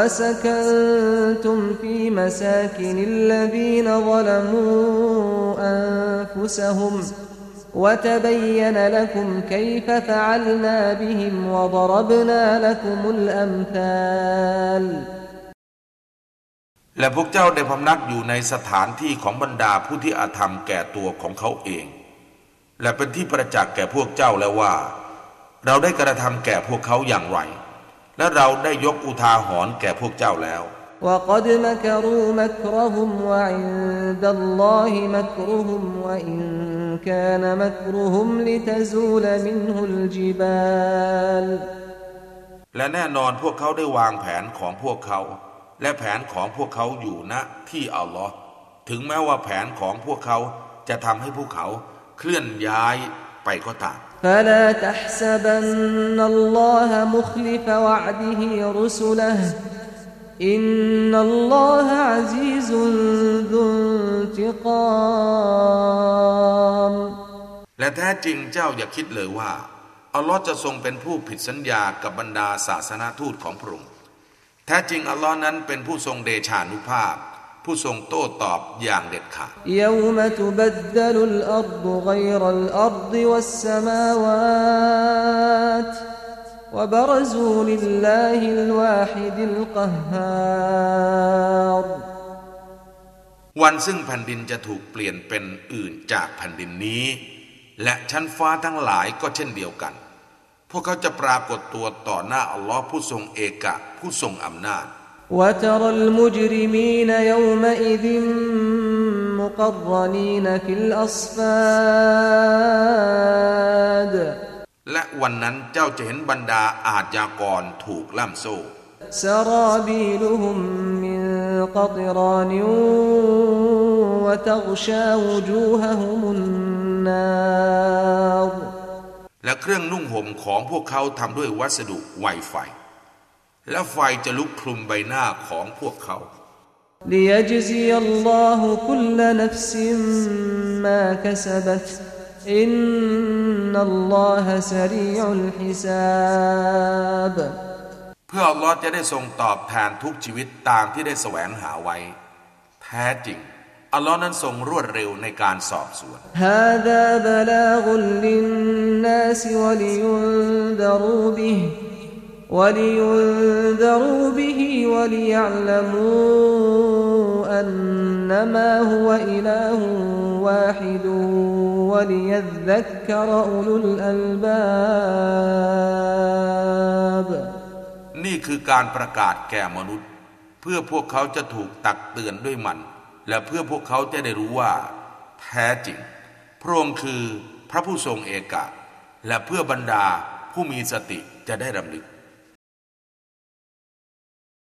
وسكنتم في مساكن الذين ظلموا أنفسهم وتبين لكم كيف فعلنا بهم وضربنا لكم الأمثال และพวกเจ้าได้พำนักอยู่ในสถานที่ของบรรดาผู้ที่อาธรรมแก่ตัวของเขาเอง และเป็นที่ประจักษ์แก่พวกเจ้าแล้วว่า เราได้กระทำแก่พวกเขาอย่างไร และเราได้ยกอุทาหรณ์แก่พวกเจ้าแล้ว وقد مكروا مكرهم وعند الله مكرهم وإن كان مكرهم لتزول منه الجبال และแน่นอนพวกเขาได้วางแผนของพวกเขา และแผนของพวกเขาอยู่ณที่อัลลอฮ์ถึงแม้ว่าแผนของพวกเขาจะทำให้พวกเขาเคลื่อนย้าย ไปก็ตาม فلا تحسبن الله مخلف وعده رسله إن الله عزيز ذو انتقام และแท้จริงเจ้าอย่าคิดเลยว่าอัลลอฮ์จะทรงเป็นผู้ผิดสัญญากับบรรดาศาสนาทูตของพระองค์แท้จริงอัลลอฮ์นั้นเป็นผู้ทรงเดชานุภาพ ผู้ทรงโต้ตอบอย่างเด็ดขาดวันซึ่งแผ่นดินจะถูกเปลี่ยนเป็นอื่นจากแผ่นดินนี้ และชั้นฟ้าทั้งหลายก็เช่นเดียวกัน พวกเขาจะปรากฏตัวต่อหน้าอัลลอฮ์ผู้ทรงเอกะผู้ทรงอำนาจ وترى المجرمين يومئذ مقرنين في الأصفاد และวันนั้นเจ้าจะเห็นบรรดาอาชญากรถูกล่ามโซ่ سرابيلهم من قطران وتغشى وجوههم النار และเครื่องนุ่งห่มของพวกเขาทำด้วยวัสดุไวไฟ และไฟจะลุกคลุมใบหน้าของพวกเขา ليجزي الله كل نفس ما كسبت إن الله سريع الحساب เพื่ออัลลอฮ์จะได้ทรงตอบแทนทุกชีวิตตามที่ได้แสวงหาไว้ แท้จริง อัลลอฮ์นั้นทรงรวดเร็วในการสอบสวน هذا بلاغ للناس ولينذروا به ولينذروا به وليعلموا أنما هو إله واحد وليذكر أولو الألباب นี่คือการประกาศแก่มนุษย์ เพื่อพวกเขาจะถูกตักเตือนด้วยมัน และเพื่อพวกเขาจะได้รู้ว่า แท้จริง พระองค์คือพระผู้ทรงเอกะ และเพื่อบรรดาผู้มีสติจะได้รำลึก